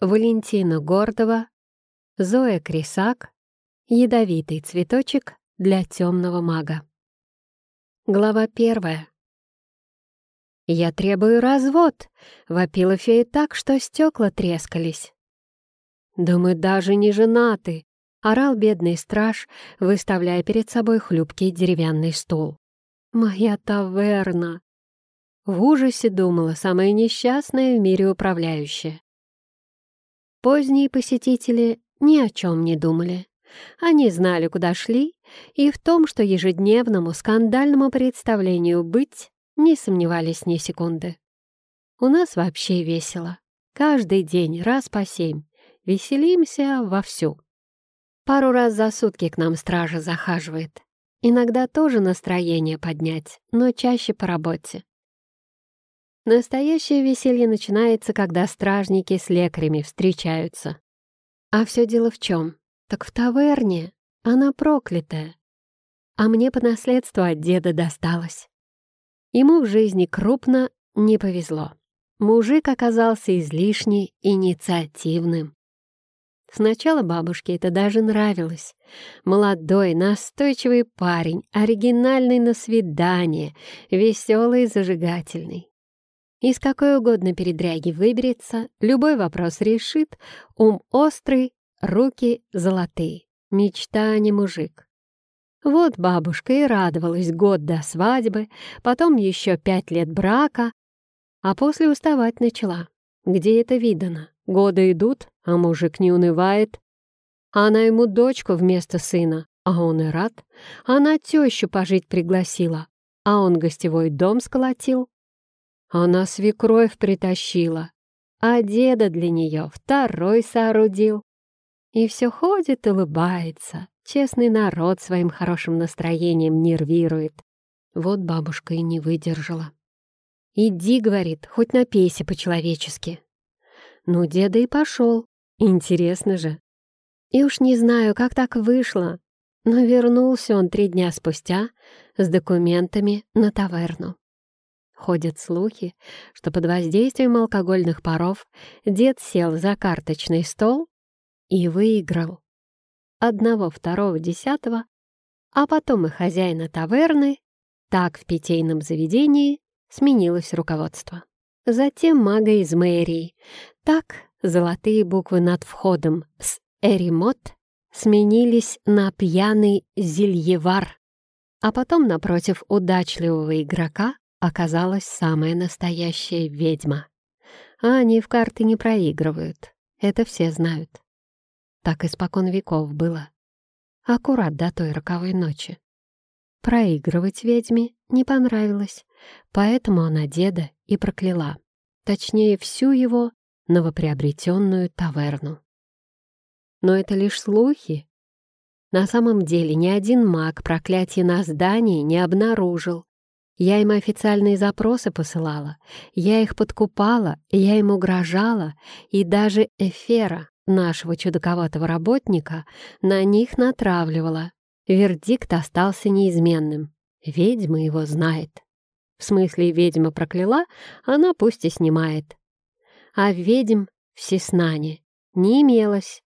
Валентина Гордова, Зоя Крисак, Ядовитый цветочек для темного мага. Глава первая. «Я требую развод!» — вопила фея так, что стекла трескались. «Да мы даже не женаты!» — орал бедный страж, выставляя перед собой хлюпкий деревянный стол. «Моя таверна!» В ужасе думала самая несчастная в мире управляющая. Поздние посетители ни о чем не думали. Они знали, куда шли, и в том, что ежедневному скандальному представлению «быть» не сомневались ни секунды. У нас вообще весело. Каждый день, раз по семь. Веселимся вовсю. Пару раз за сутки к нам стража захаживает. Иногда тоже настроение поднять, но чаще по работе. Настоящее веселье начинается, когда стражники с лекарями встречаются. А все дело в чем? Так в таверне. Она проклятая. А мне по наследству от деда досталось. Ему в жизни крупно не повезло. Мужик оказался излишне инициативным. Сначала бабушке это даже нравилось. Молодой, настойчивый парень, оригинальный на свидание, веселый и зажигательный. Из какой угодно передряги выберется, любой вопрос решит, ум острый, руки золотые. Мечта, а не мужик. Вот бабушка и радовалась год до свадьбы, потом еще пять лет брака, а после уставать начала. Где это видано? Годы идут, а мужик не унывает. Она ему дочку вместо сына, а он и рад. Она тещу пожить пригласила, а он гостевой дом сколотил. Она свекровь притащила, а деда для нее второй соорудил. И все ходит, улыбается. Честный народ своим хорошим настроением нервирует. Вот бабушка и не выдержала. «Иди, — говорит, — хоть напейся по-человечески». Ну, деда и пошел. Интересно же. И уж не знаю, как так вышло, но вернулся он три дня спустя с документами на таверну. Ходят слухи, что под воздействием алкогольных паров дед сел за карточный стол и выиграл. Одного, второго, десятого, а потом и хозяина таверны, так в питейном заведении сменилось руководство. Затем мага из мэрии. Так золотые буквы над входом с «Эримот» сменились на пьяный «Зельевар», а потом напротив удачливого игрока оказалась самая настоящая ведьма. А они в карты не проигрывают, это все знают. Так испокон веков было. Аккурат до той роковой ночи. Проигрывать ведьме не понравилось, поэтому она деда и прокляла. Точнее, всю его новоприобретенную таверну. Но это лишь слухи. На самом деле ни один маг проклятие на здании не обнаружил, я им официальные запросы посылала, я их подкупала, я им угрожала, и даже Эфера, нашего чудаковатого работника, на них натравливала. Вердикт остался неизменным. Ведьма его знает. В смысле, ведьма прокляла, она пусть и снимает. А ведьм в Сеснане не имелось.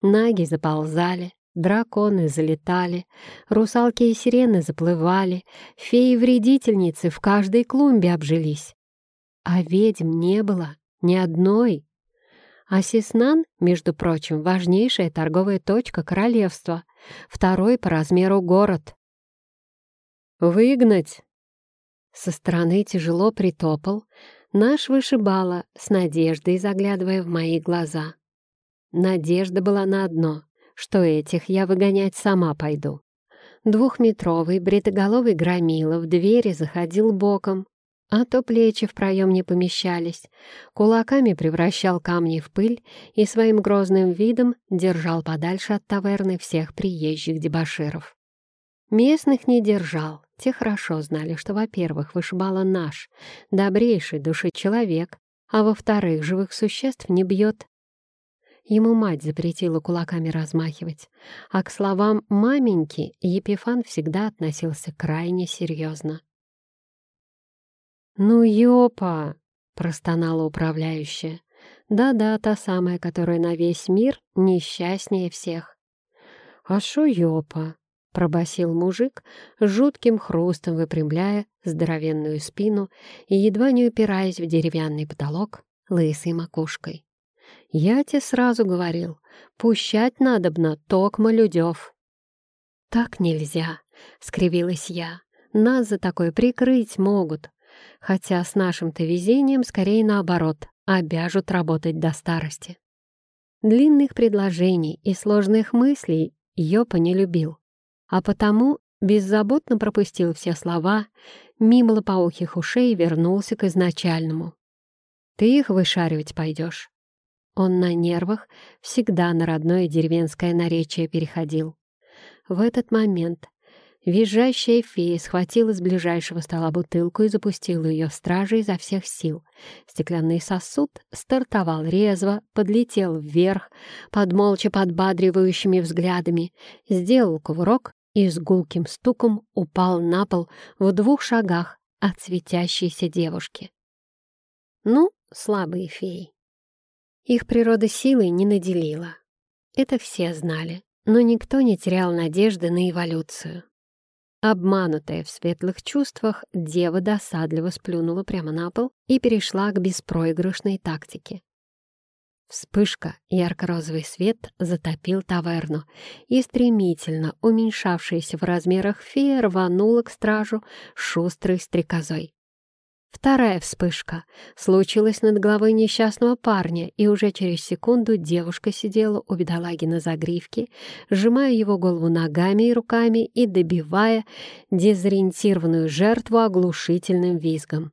Наги заползали, Драконы залетали, русалки и сирены заплывали, феи-вредительницы в каждой клумбе обжились. А ведьм не было ни одной. А Сеснан, между прочим, важнейшая торговая точка королевства, второй по размеру город. «Выгнать!» Со стороны тяжело притопал наш вышибала, с надеждой заглядывая в мои глаза. Надежда была на одно что этих я выгонять сама пойду. Двухметровый бритоголовый громила в двери заходил боком, а то плечи в проем не помещались, кулаками превращал камни в пыль и своим грозным видом держал подальше от таверны всех приезжих дебоширов. Местных не держал, те хорошо знали, что, во-первых, вышибала наш, добрейший души человек, а во-вторых, живых существ не бьет, Ему мать запретила кулаками размахивать, а к словам «маменьки» Епифан всегда относился крайне серьезно. «Ну, ёпа!» — простонала управляющая. Да-да, та самая, которая на весь мир несчастнее всех. «А шо ёпа?» — пробасил мужик, жутким хрустом выпрямляя здоровенную спину и едва не упираясь в деревянный потолок лысой макушкой. «Я тебе сразу говорил, пущать надобно токмо людёв». «Так нельзя», — скривилась я. «Нас за такое прикрыть могут. Хотя с нашим-то везением скорее наоборот, обяжут работать до старости». Длинных предложений и сложных мыслей Йопа не любил, а потому беззаботно пропустил все слова, мимо лопоухих ушей вернулся к изначальному. «Ты их вышаривать пойдешь?» Он на нервах всегда на родное деревенское наречие переходил. В этот момент визжащая фея схватила с ближайшего стола бутылку и запустила ее в стражи изо всех сил. Стеклянный сосуд стартовал резво, подлетел вверх под молча подбадривающими взглядами, сделал кувырок и с гулким стуком упал на пол в двух шагах от светящейся девушки. Ну, слабые феи. Их природа силой не наделила. Это все знали но никто не терял надежды на эволюцию. Обманутая в светлых чувствах, дева досадливо сплюнула прямо на пол и перешла к беспроигрышной тактике. Вспышка, ярко-розовый свет затопил таверну, и стремительно уменьшавшаяся в размерах фея рванула к стражу шустрой стрекозой. Вторая вспышка случилась над головой несчастного парня, и уже через секунду девушка сидела у бедолаги на загривке, сжимая его голову ногами и руками и добивая дезориентированную жертву оглушительным визгом.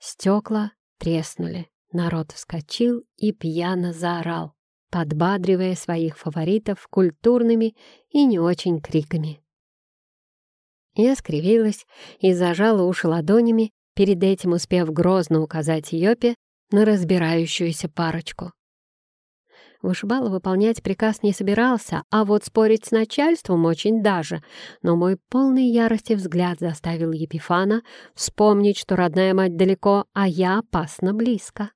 Стекла треснули, народ вскочил и пьяно заорал, подбадривая своих фаворитов культурными и не очень криками. Я скривилась и зажала уши ладонями, перед этим успев грозно указать Йопе на разбирающуюся парочку. Вышибало выполнять приказ не собирался, а вот спорить с начальством очень даже, но мой полный ярости взгляд заставил Епифана вспомнить, что родная мать далеко, а я опасно близко.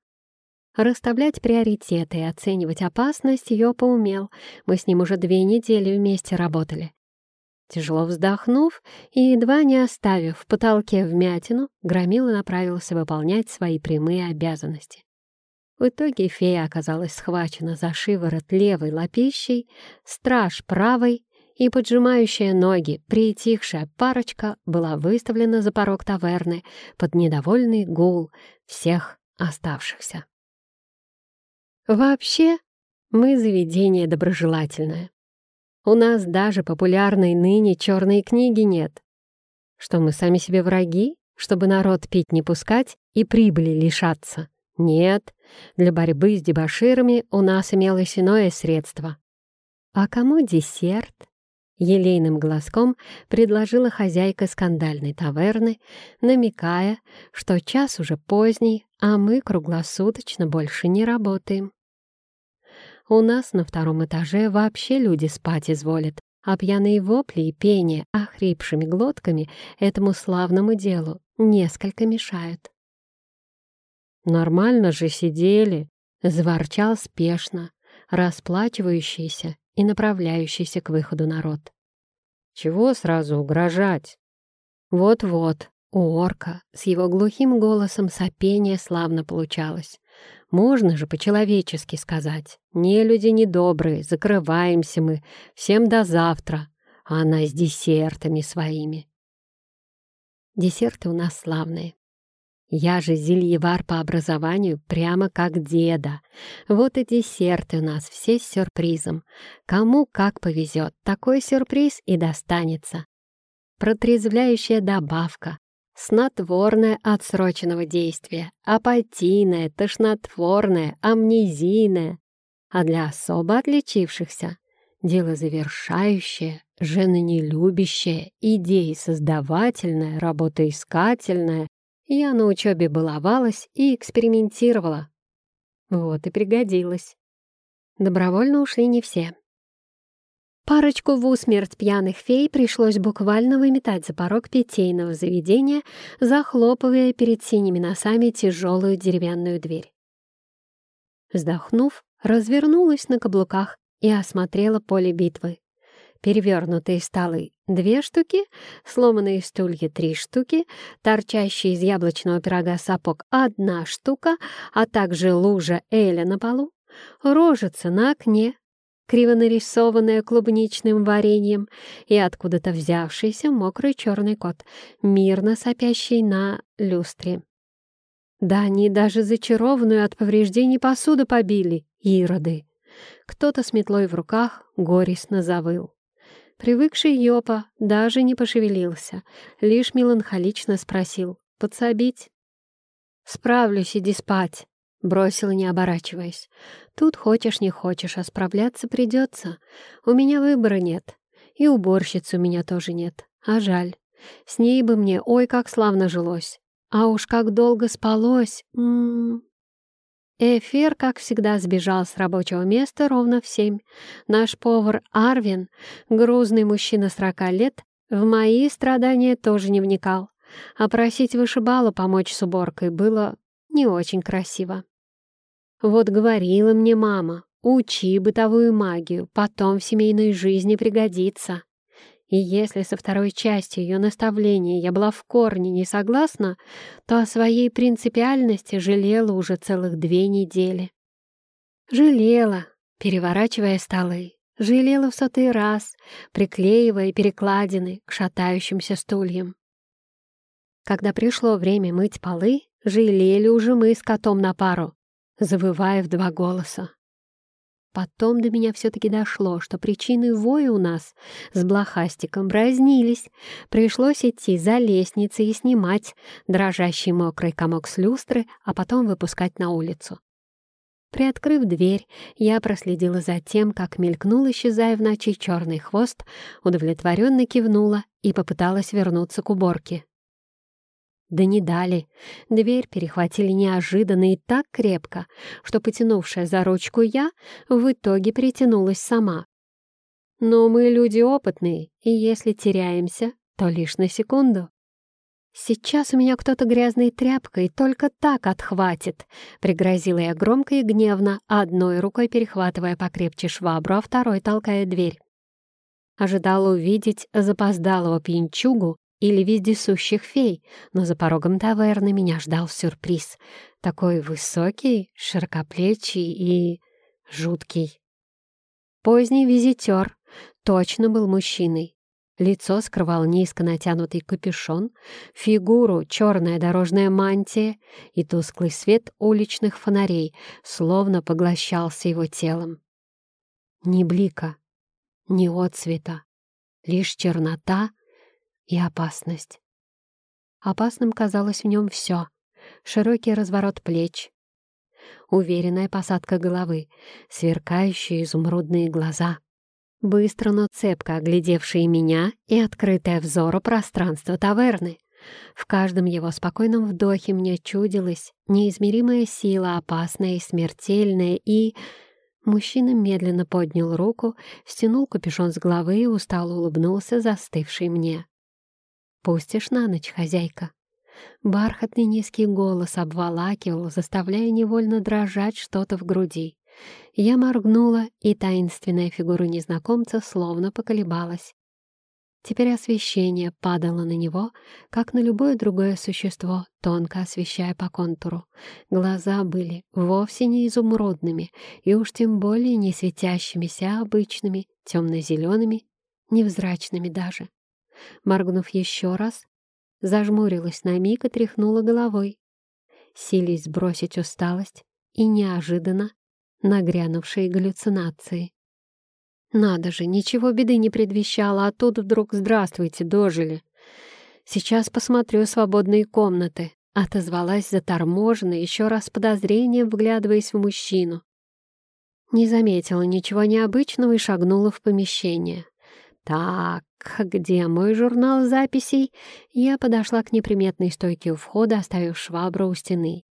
Расставлять приоритеты и оценивать опасность Йопа умел, мы с ним уже две недели вместе работали. Тяжело вздохнув и едва не оставив в потолке вмятину, Громила направился выполнять свои прямые обязанности. В итоге фея оказалась схвачена за шиворот левой лапищей, страж правой, и поджимающая ноги притихшая парочка была выставлена за порог таверны под недовольный гул всех оставшихся. Вообще, мы заведение доброжелательное. У нас даже популярной ныне черной книги нет. Что мы сами себе враги, чтобы народ пить не пускать и прибыли лишаться? Нет, для борьбы с дебоширами у нас имелось иное средство. А кому десерт? Елейным глазком предложила хозяйка скандальной таверны, намекая, что час уже поздний, а мы круглосуточно больше не работаем. У нас на втором этаже вообще люди спать изволят, а пьяные вопли и пение охрипшими глотками этому славному делу несколько мешают. «Нормально же сидели», — заворчал спешно, расплачивающийся и направляющийся к выходу народ. «Чего сразу угрожать?» «Вот-вот, у орка с его глухим голосом сопение славно получалось. Можно же по-человечески сказать. Не люди недобрые, закрываемся мы, всем до завтра, а она с десертами своими. Десерты у нас славные. Я же зельевар по образованию, прямо как деда. Вот и десерты у нас все с сюрпризом. Кому как повезет, такой сюрприз и достанется. Протрезвляющая добавка, снотворное отсроченного действия, апатийное, тошнотворное, амнезийное, а для особо отличившихся — дело завершающее, женонелюбящее, идеи создавательное, работоискательное. Я на учебе баловалась и экспериментировала. Вот и пригодилась. Добровольно ушли не все. Парочку в усмерть пьяных фей пришлось буквально выметать за порог питейного заведения, захлопывая перед синими носами тяжелую деревянную дверь. Вздохнув, развернулась на каблуках и осмотрела поле битвы. Перевернутые столы — две штуки, сломанные стулья — три штуки, торчащий из яблочного пирога сапог — одна штука, а также лужа Эля на полу, рожица на окне, криво нарисованная клубничным вареньем, и откуда-то взявшийся мокрый черный кот, мирно сопящий на люстре. Да они даже зачарованную от повреждений посуду побили, ироды. Кто-то с метлой в руках горестно завыл. Привыкший Йопа даже не пошевелился, лишь меланхолично спросил «Подсобить?» «Справлюсь, иди спать», — бросила, не оборачиваясь. «Тут хочешь, не хочешь, а справляться придется. У меня выбора нет. И уборщицы у меня тоже нет. А жаль. С ней бы мне, ой, как славно жилось. А уж как долго спалось. М -м -м. Эфир, как всегда, сбежал с рабочего места ровно в семь. Наш повар Арвин, грузный мужчина сорока лет, в мои страдания тоже не вникал. А просить вышибала помочь с уборкой было не очень красиво. Вот говорила мне мама, учи бытовую магию, потом в семейной жизни пригодится. И если со второй частью ее наставления я была в корне не согласна, то о своей принципиальности жалела уже целых две недели. Жалела, переворачивая столы, жалела в сотый раз, приклеивая перекладины к шатающимся стульям. Когда пришло время мыть полы, жалели уже мы с котом на пару, завывая в два голоса. Потом до меня все-таки дошло, что причины воя у нас с блохастиком разнились. Пришлось идти за лестницей и снимать дрожащий мокрый комок с люстры, а потом выпускать на улицу. Приоткрыв дверь, я проследила за тем, как мелькнул, исчезая в ночи черный хвост, удовлетворенно кивнула и попыталась вернуться к уборке. Да не дали. Дверь перехватили неожиданно и так крепко, что, потянувшая за ручку я, в итоге притянулась сама. Но мы люди опытные, и если теряемся, то лишь на секунду. «Сейчас у меня кто-то грязной тряпкой только так отхватит», — пригрозила я громко и гневно, одной рукой перехватывая покрепче швабру, а второй толкая дверь. Ожидала увидеть запоздалого пьянчугу, или вездесущих фей, но за порогом таверны меня ждал сюрприз. Такой высокий, широкоплечий и жуткий. Поздний визитер точно был мужчиной. Лицо скрывал низко натянутый капюшон, фигуру — черная дорожная мантия, и тусклый свет уличных фонарей словно поглощался его телом. Ни блика, ни отцвета, лишь чернота и опасность. Опасным казалось в нем все. Широкий разворот плеч, уверенная посадка головы, сверкающие изумрудные глаза, быстро, но цепко оглядевшие меня и открытое взору пространство таверны. В каждом его спокойном вдохе мне чудилась неизмеримая сила, опасная и смертельная, и... Мужчина медленно поднял руку, стянул капюшон с головы и устало улыбнулся, застывший мне. «Пустишь на ночь, хозяйка?» Бархатный низкий голос обволакивал, заставляя невольно дрожать что-то в груди. Я моргнула, и таинственная фигура незнакомца словно поколебалась. Теперь освещение падало на него, как на любое другое существо, тонко освещая по контуру. Глаза были вовсе не изумрудными, и уж тем более не светящимися, а обычными, темно-зелеными, невзрачными даже. Моргнув еще раз, зажмурилась на миг и тряхнула головой, силясь сбросить усталость и неожиданно нагрянувшие галлюцинации. Надо же, ничего беды не предвещало, а тут вдруг «здравствуйте, дожили». Сейчас посмотрю свободные комнаты, отозвалась заторможенно, еще раз подозрением вглядываясь в мужчину. Не заметила ничего необычного и шагнула в помещение. Так, где мой журнал записей? Я подошла к неприметной стойке у входа, оставив швабру у стены.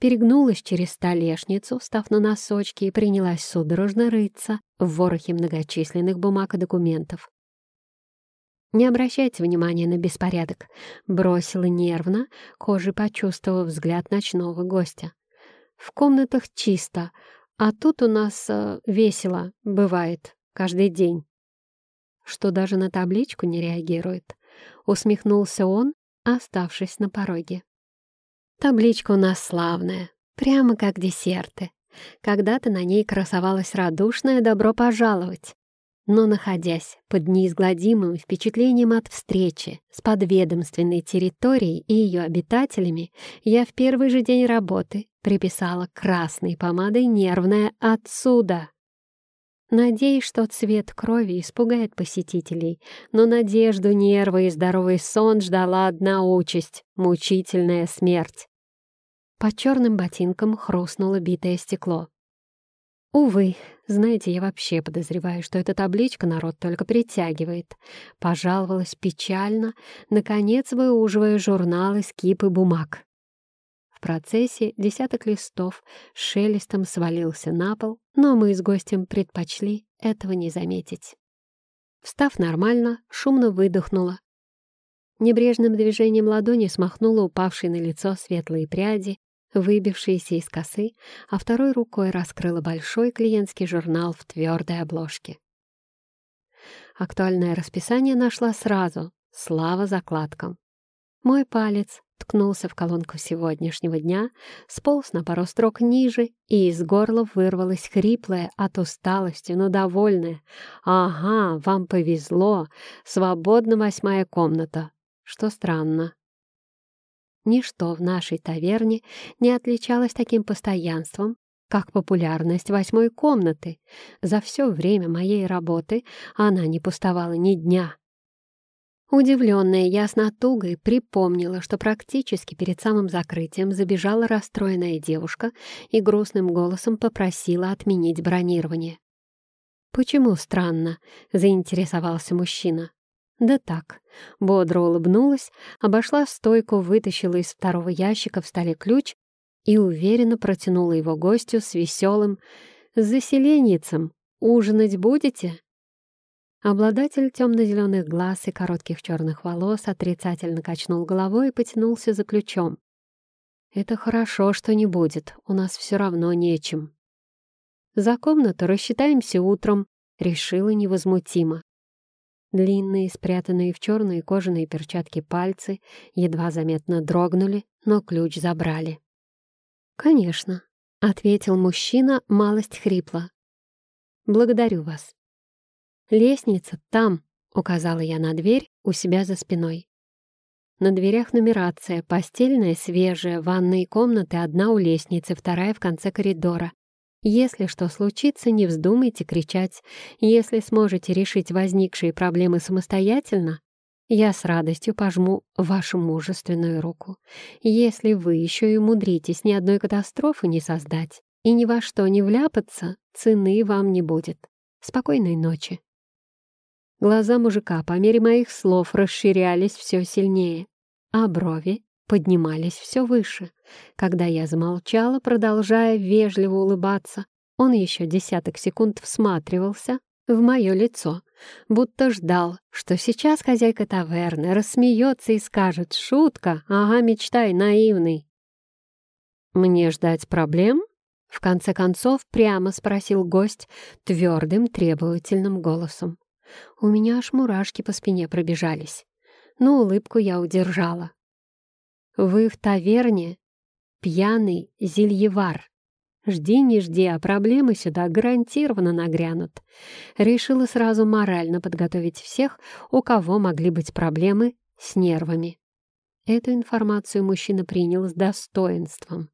Перегнулась через столешницу, став на носочки, и принялась судорожно рыться в ворохе многочисленных бумаг и документов. «Не обращайте внимания на беспорядок», — бросила нервно, кожей почувствовав взгляд ночного гостя. В комнатах чисто, а тут у нас э, весело, бывает, каждый день. Что даже на табличку не реагирует. Усмехнулся он, оставшись на пороге. Табличка у нас славная, прямо как десерты. Когда-то на ней красовалось радушное «добро пожаловать». Но, находясь под неизгладимым впечатлением от встречи с подведомственной территорией и ее обитателями, я в первый же день работы приписала красной помадой нервное «отсюда». Надеюсь, что цвет крови испугает посетителей, но надежду, нервы и здоровый сон ждала одна участь — мучительная смерть. По черным ботинкам хрустнуло битое стекло. Увы, знаете, я вообще подозреваю, что эта табличка народ только притягивает. Пожаловалась печально, наконец выуживая журнал из кипы бумаг. В процессе десяток листов шелестом свалился на пол, но мы с гостем предпочли этого не заметить. Встав нормально, шумно выдохнула. Небрежным движением ладони смахнула упавшие на лицо светлые пряди выбившиеся из косы, а второй рукой раскрыла большой клиентский журнал в твердой обложке. Актуальное расписание нашла сразу, слава закладкам. Мой палец ткнулся в колонку сегодняшнего дня, сполз на пару строк ниже, и из горла вырвалось хриплое от усталости, но довольное. «Ага, вам повезло! Свободна восьмая комната!» Что странно. Ничто в нашей таверне не отличалось таким постоянством, как популярность восьмой комнаты. За все время моей работы она не пустовала ни дня. Удивленная я с припомнила, что практически перед самым закрытием забежала расстроенная девушка и грустным голосом попросила отменить бронирование. «Почему странно?» — заинтересовался мужчина. Да так, бодро улыбнулась, обошла стойку, вытащила из второго ящика в столе ключ и уверенно протянула его гостю с веселым «Заселенницем! Ужинать будете?» Обладатель темно-зеленых глаз и коротких черных волос отрицательно качнул головой и потянулся за ключом. «Это хорошо, что не будет, у нас все равно нечем». «За комнату рассчитаемся утром», — решила невозмутимо. Длинные, спрятанные в черные кожаные перчатки пальцы едва заметно дрогнули, но ключ забрали. «Конечно», — ответил мужчина малость хрипло. «Благодарю вас». «Лестница там», — указала я на дверь у себя за спиной. На дверях нумерация, постельная, свежая, ванные комнаты, одна у лестницы, вторая в конце коридора. Если что случится, не вздумайте кричать. Если сможете решить возникшие проблемы самостоятельно, я с радостью пожму вашу мужественную руку. Если вы еще и умудритесь ни одной катастрофы не создать и ни во что не вляпаться, цены вам не будет. Спокойной ночи. Глаза мужика по мере моих слов расширялись все сильнее, а брови поднимались все выше. Когда я замолчала, продолжая вежливо улыбаться, он еще десяток секунд всматривался в мое лицо, будто ждал, что сейчас хозяйка таверны рассмеется и скажет «Шутка, ага, мечтай, наивный». «Мне ждать проблем?» В конце концов прямо спросил гость твердым требовательным голосом. У меня аж мурашки по спине пробежались, но улыбку я удержала. Вы в таверне пьяный зельевар. Жди не жди, а проблемы сюда гарантированно нагрянут. Решила сразу морально подготовить всех, у кого могли быть проблемы с нервами. Эту информацию мужчина принял с достоинством.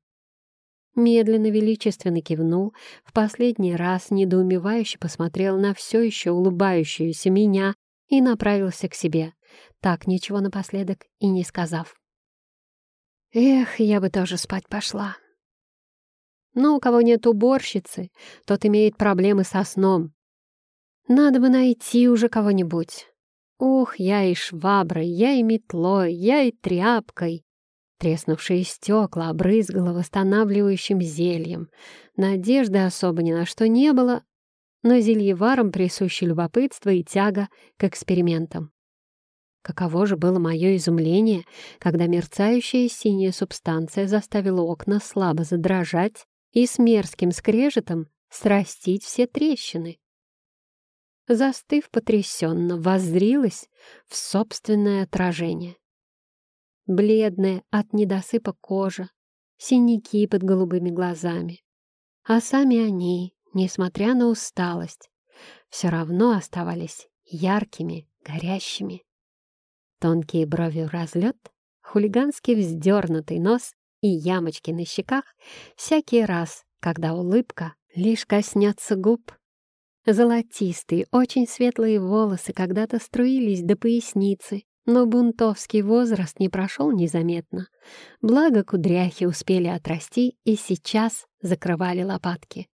Медленно, величественно кивнул, в последний раз недоумевающе посмотрел на все еще улыбающуюся меня и направился к себе, так ничего напоследок и не сказав. Эх, я бы тоже спать пошла. Но у кого нет уборщицы, тот имеет проблемы со сном. Надо бы найти уже кого-нибудь. Ух, я и шваброй, я и метлой, я и тряпкой. Треснувшие стекла обрызгала восстанавливающим зельем. Надежды особо ни на что не было, но зельеварам присуще любопытство и тяга к экспериментам. Каково же было мое изумление, когда мерцающая синяя субстанция заставила окна слабо задрожать, и с мерзким скрежетом срастить все трещины. Застыв потрясенно, воззрилась в собственное отражение. Бледная от недосыпа кожа, синяки под голубыми глазами. А сами они, несмотря на усталость, все равно оставались яркими, горящими. Тонкие брови в разлет, хулигански вздернутый нос и ямочки на щеках всякий раз, когда улыбка лишь коснется губ. Золотистые, очень светлые волосы когда-то струились до поясницы, но бунтовский возраст не прошел незаметно. Благо кудряхи успели отрасти и сейчас закрывали лопатки.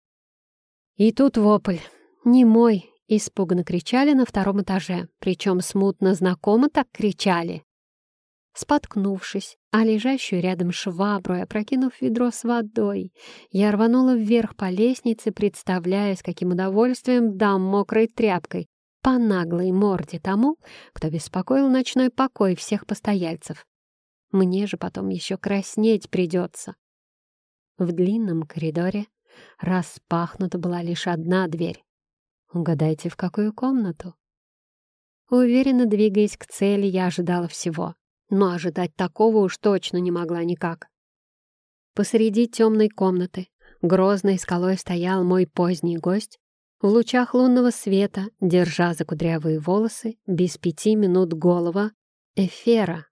И тут вопль. Не мой, испуганно кричали на втором этаже, причем смутно знакомо так кричали. Споткнувшись, а лежащую рядом швабру опрокинув ведро с водой, я рванула вверх по лестнице, представляя, с каким удовольствием дам мокрой тряпкой по наглой морде тому, кто беспокоил ночной покой всех постояльцев. Мне же потом еще краснеть придется. В длинном коридоре распахнута была лишь одна дверь. Угадайте, в какую комнату? Уверенно двигаясь к цели, я ожидала всего, но ожидать такого уж точно не могла никак. Посреди темной комнаты грозной скалой стоял мой поздний гость в лучах лунного света, держа за кудрявые волосы, без пяти минут голова, Эфера.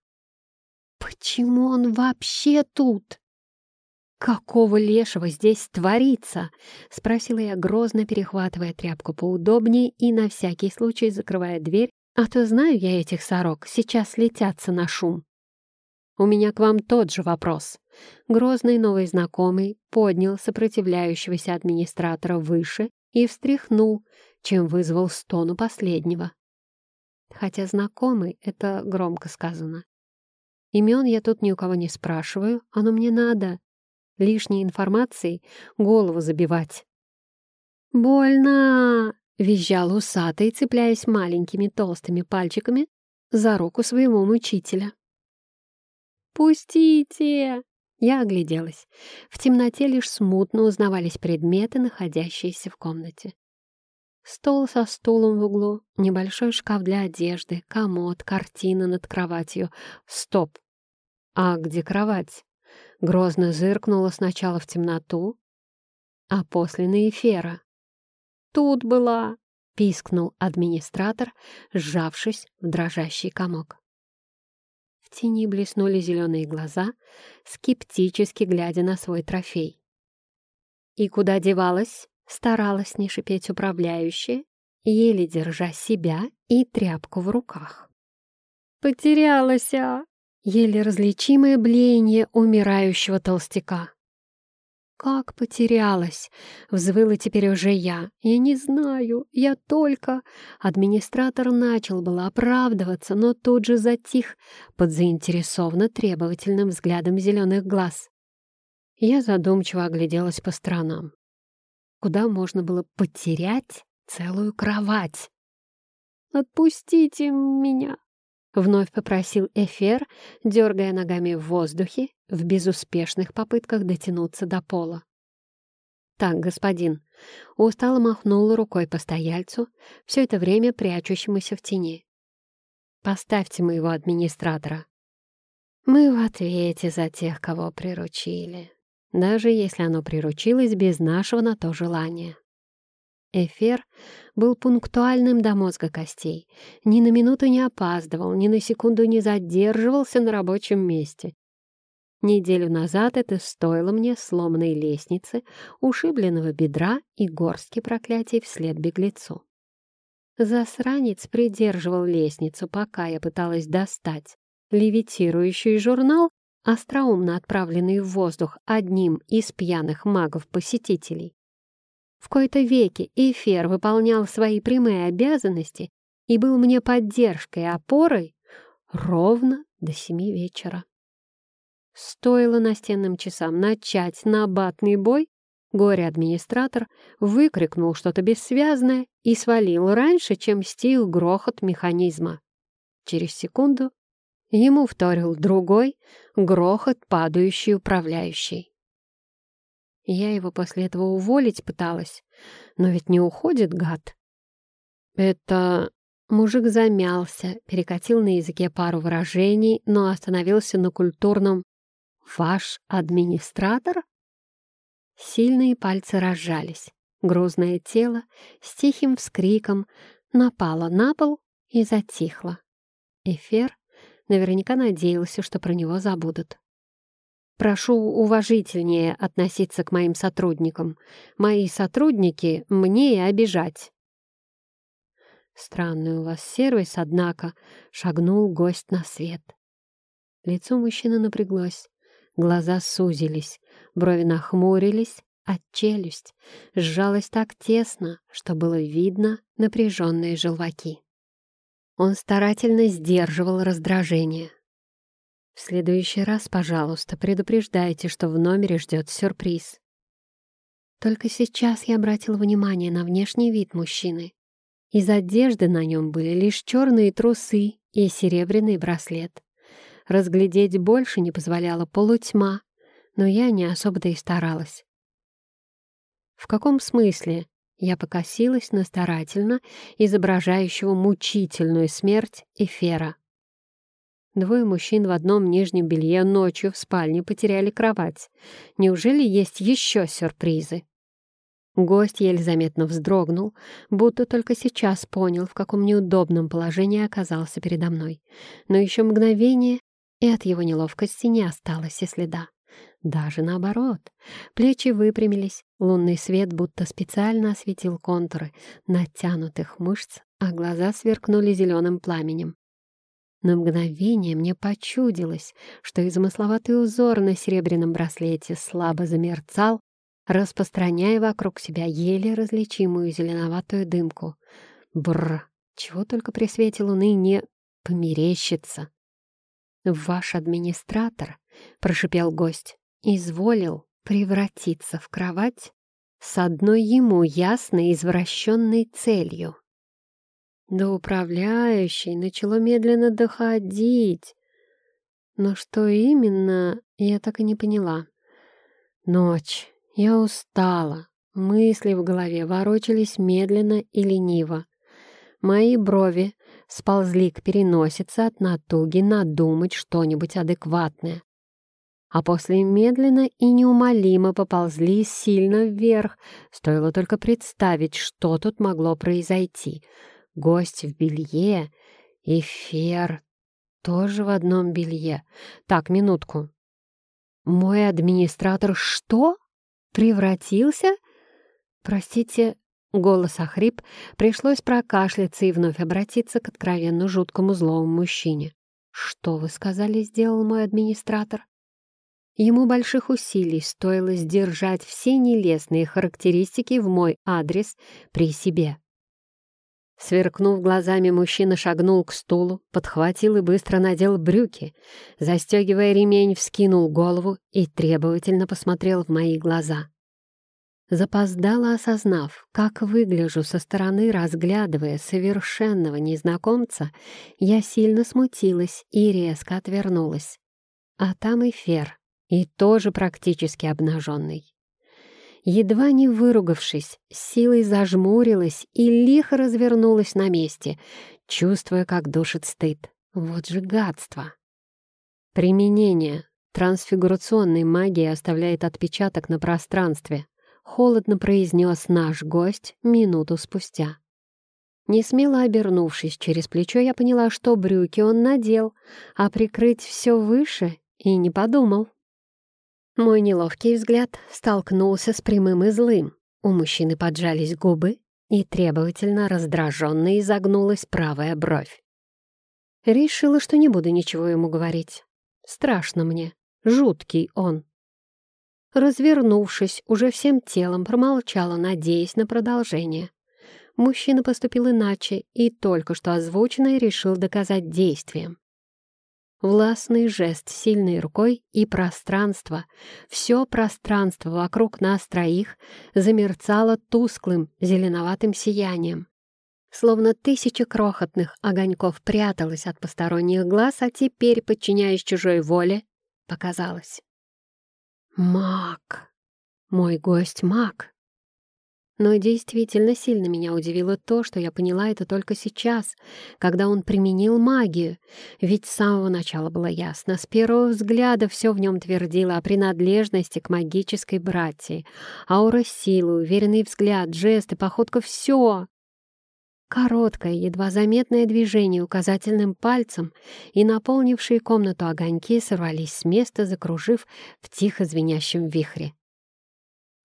«Почему он вообще тут?» «Какого лешего здесь творится?» — спросила я, грозно перехватывая тряпку поудобнее и на всякий случай закрывая дверь, а то знаю я этих сорок, сейчас летятся на шум. «У меня к вам тот же вопрос». Грозный новый знакомый поднял сопротивляющегося администратора выше и встряхнул, чем вызвал стону последнего. Хотя знакомый — это громко сказано. Имен я тут ни у кого не спрашиваю, оно мне надо. Лишней информацией голову забивать. «Больно!» — визжал усатый, цепляясь маленькими толстыми пальчиками за руку своего мучителя. «Пустите!» Я огляделась. В темноте лишь смутно узнавались предметы, находящиеся в комнате. Стол со стулом в углу, небольшой шкаф для одежды, комод, картина над кроватью. Стоп! А где кровать? Грозно зыркнула сначала в темноту, а после на эфира. «Тут была!» — пискнул администратор, сжавшись в дрожащий комок. Тени блеснули зеленые глаза, скептически глядя на свой трофей. И куда девалась, старалась не шипеть управляющая, еле держа себя и тряпку в руках. «Потерялась, а!» Еле различимое блеяние умирающего толстяка. «Как потерялась?» — взвыла теперь уже я. «Я не знаю, я только...» Администратор начал было оправдываться, но тут же затих под заинтересованно требовательным взглядом зеленых глаз. Я задумчиво огляделась по сторонам. Куда можно было потерять целую кровать? «Отпустите меня!» — вновь попросил Эфер, дергая ногами в воздухе в безуспешных попытках дотянуться до пола. «Так, господин», — устало махнула рукой постояльцу, все это время прячущемуся в тени. «Поставьте моего администратора». «Мы в ответе за тех, кого приручили, даже если оно приручилось без нашего на то желания». Эфир был пунктуальным до мозга костей, ни на минуту не опаздывал, ни на секунду не задерживался на рабочем месте. Неделю назад это стоило мне сломанной лестницы, ушибленного бедра и горстки проклятий вслед беглецу. Засранец придерживал лестницу, пока я пыталась достать левитирующий журнал, остроумно отправленный в воздух одним из пьяных магов-посетителей. В кои-то веки Эфир выполнял свои прямые обязанности и был мне поддержкой и опорой ровно до семи вечера. Стоило настенным часам начать набатный бой, горе-администратор выкрикнул что-то бессвязное и свалил раньше, чем стих грохот механизма. Через секунду ему вторил другой грохот падающий управляющий. Я его после этого уволить пыталась, но ведь не уходит, гад. Это... Мужик замялся, перекатил на языке пару выражений, но остановился на культурном «Ваш администратор?» Сильные пальцы разжались. Грузное тело с тихим вскриком напало на пол и затихло. Эфир наверняка надеялся, что про него забудут. Прошу уважительнее относиться к моим сотрудникам. Мои сотрудники мне и обижать. Странный у вас сервис, однако, шагнул гость на свет. Лицо мужчины напряглось, глаза сузились, брови нахмурились, а челюсть сжалась так тесно, что было видно напряженные желваки. Он старательно сдерживал раздражение. «В следующий раз, пожалуйста, предупреждайте, что в номере ждет сюрприз». Только сейчас я обратил внимание на внешний вид мужчины. Из одежды на нем были лишь черные трусы и серебряный браслет. Разглядеть больше не позволяла полутьма, но я не особо-то и старалась. «В каком смысле?» Я покосилась на изображающего мучительную смерть Эфера. Двое мужчин в одном нижнем белье ночью в спальне потеряли кровать. Неужели есть еще сюрпризы? Гость еле заметно вздрогнул, будто только сейчас понял, в каком неудобном положении оказался передо мной. Но еще мгновение, и от его неловкости не осталось и следа. Даже наоборот. Плечи выпрямились, лунный свет будто специально осветил контуры натянутых мышц, а глаза сверкнули зеленым пламенем. На мгновение мне почудилось, что измысловатый узор на серебряном браслете слабо замерцал, распространяя вокруг себя еле различимую зеленоватую дымку. Бррр, чего только при свете луны не померещится. «Ваш администратор», — прошипел гость, — «изволил превратиться в кровать с одной ему ясной извращенной целью». До управляющей начало медленно доходить. Но что именно, я так и не поняла. Ночь. Я устала. Мысли в голове ворочались медленно и лениво. Мои брови сползли к переносице от натуги надумать что-нибудь адекватное. А после медленно и неумолимо поползли сильно вверх, стоило только представить, что тут могло произойти. Гость в белье и Фер тоже в одном белье. Так, минутку. Мой администратор что? Превратился? Простите, голос охрип, пришлось прокашляться и вновь обратиться к откровенно жуткому злому мужчине. «Что, вы сказали, сделал мой администратор?» Ему больших усилий стоило сдержать все нелестные характеристики в мой адрес при себе. Сверкнув глазами, мужчина шагнул к стулу, подхватил и быстро надел брюки. Застегивая ремень, вскинул голову и требовательно посмотрел в мои глаза. Запоздало осознав, как выгляжу со стороны, разглядывая совершенного незнакомца, я сильно смутилась и резко отвернулась. А там и Фер, и тоже практически обнаженный едва не выругавшись, силой зажмурилась и лихо развернулась на месте, чувствуя, как душит стыд. Вот же гадство! Применение трансфигурационной магии оставляет отпечаток на пространстве, холодно произнес наш гость минуту спустя. Не смело обернувшись через плечо, я поняла, что брюки он надел, а прикрыть все выше и не подумал. Мой неловкий взгляд столкнулся с прямым и злым. У мужчины поджались губы, и требовательно раздраженно изогнулась правая бровь. Решила, что не буду ничего ему говорить. Страшно мне, жуткий он. Развернувшись, уже всем телом промолчала, надеясь на продолжение. Мужчина поступил иначе и только что озвученное решил доказать действием. Властный жест сильной рукой и пространство, все пространство вокруг нас троих замерцало тусклым зеленоватым сиянием. Словно тысяча крохотных огоньков пряталась от посторонних глаз, а теперь, подчиняясь чужой воле, показалось. «Маг!» Мой гость — маг. Но действительно сильно меня удивило то, что я поняла это только сейчас, когда он применил магию. Ведь с самого начала было ясно, с первого взгляда все в нем твердило о принадлежности к магической братьи. Аура силы, уверенный взгляд, жесты, походка — все. Короткое, едва заметное движение указательным пальцем и наполнившие комнату огоньки сорвались с места, закружив в тихо звенящем вихре.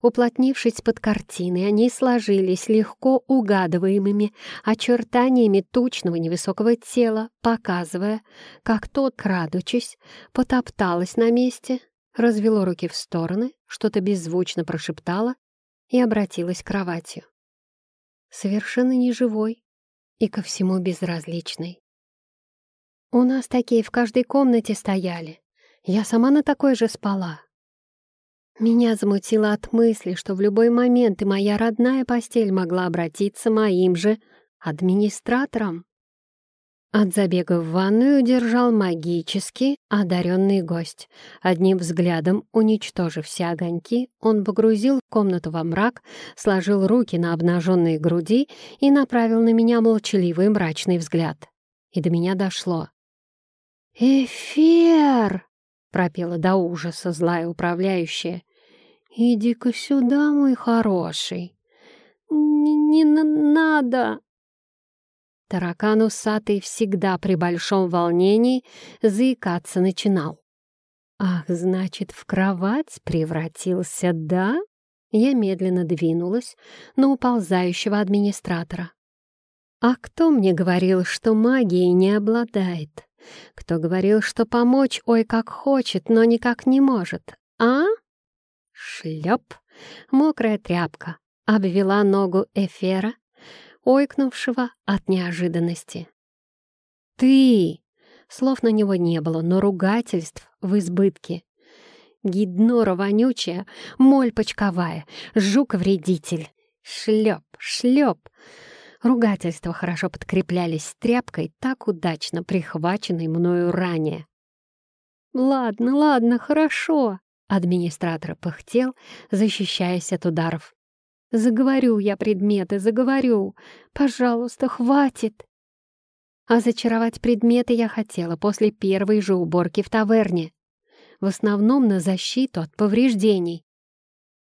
Уплотнившись под картиной, они сложились легко угадываемыми очертаниями тучного невысокого тела, показывая, как тот, крадучись, потопталась на месте, развело руки в стороны, что-то беззвучно прошептала и обратилась к кроватью. Совершенно неживой и ко всему безразличной. У нас такие в каждой комнате стояли. Я сама на такой же спала. Меня замутило от мысли, что в любой момент и моя родная постель могла обратиться моим же администратором. От забега в ванную удержал магически одаренный гость. Одним взглядом, уничтожив все огоньки, он погрузил в комнату во мрак, сложил руки на обнаженные груди и направил на меня молчаливый мрачный взгляд. И до меня дошло. «Эфир!» пропела до ужаса злая управляющая. «Иди-ка сюда, мой хороший!» «Не, не надо!» Таракан усатый всегда при большом волнении заикаться начинал. «Ах, значит, в кровать превратился, да?» Я медленно двинулась на уползающего администратора. «А кто мне говорил, что магией не обладает?» Кто говорил, что помочь ой как хочет, но никак не может, а? Шлеп! Мокрая тряпка обвела ногу Эфера, ойкнувшего от неожиданности. «Ты!» Слов на него не было, но ругательств в избытке. Гиднора вонючая, моль почковая, жук-вредитель. Шлеп, шлеп. Ругательства хорошо подкреплялись тряпкой, так удачно прихваченной мною ранее. «Ладно, ладно, хорошо», — администратор пыхтел, защищаясь от ударов. «Заговорю я предметы, заговорю. Пожалуйста, хватит». А зачаровать предметы я хотела после первой же уборки в таверне. В основном на защиту от повреждений.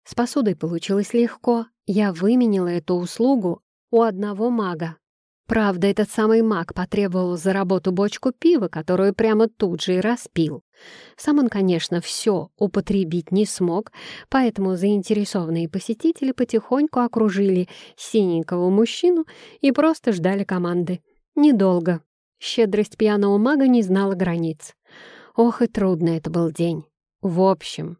С посудой получилось легко. Я выменила эту услугу у одного мага. Правда, этот самый маг потребовал за работу бочку пива, которую прямо тут же и распил. Сам он, конечно, все употребить не смог, поэтому заинтересованные посетители потихоньку окружили синенького мужчину и просто ждали команды. Недолго. Щедрость пьяного мага не знала границ. Ох, и трудно это был день. В общем,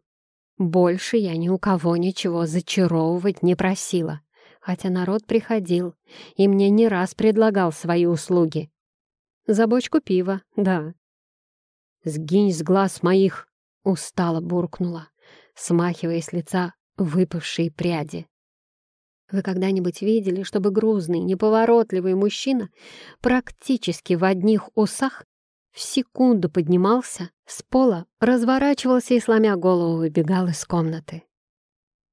больше я ни у кого ничего зачаровывать не просила хотя народ приходил и мне не раз предлагал свои услуги. За бочку пива, да. «Сгинь с глаз моих!» — устало буркнула, смахивая с лица выпавшие пряди. Вы когда-нибудь видели, чтобы грузный, неповоротливый мужчина практически в одних усах в секунду поднимался с пола, разворачивался и, сломя голову, выбегал из комнаты?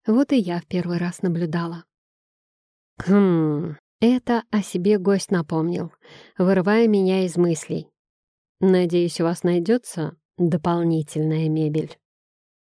Вот и я в первый раз наблюдала. Хм, это о себе гость напомнил, вырывая меня из мыслей. Надеюсь, у вас найдется дополнительная мебель.